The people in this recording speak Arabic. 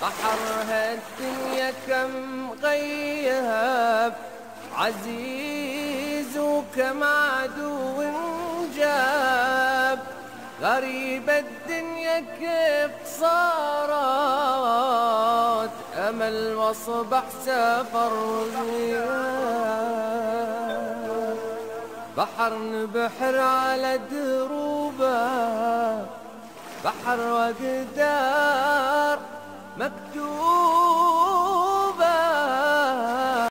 الدنيا كم غيب عزيز وكم عدو جاب غريب الدنيا كيف صارت. أمل واصبح سفر وغياب. بحر نبحر على دروبه بحر وقدار مكتوب